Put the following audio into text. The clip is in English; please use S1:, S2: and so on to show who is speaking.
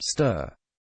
S1: Stir.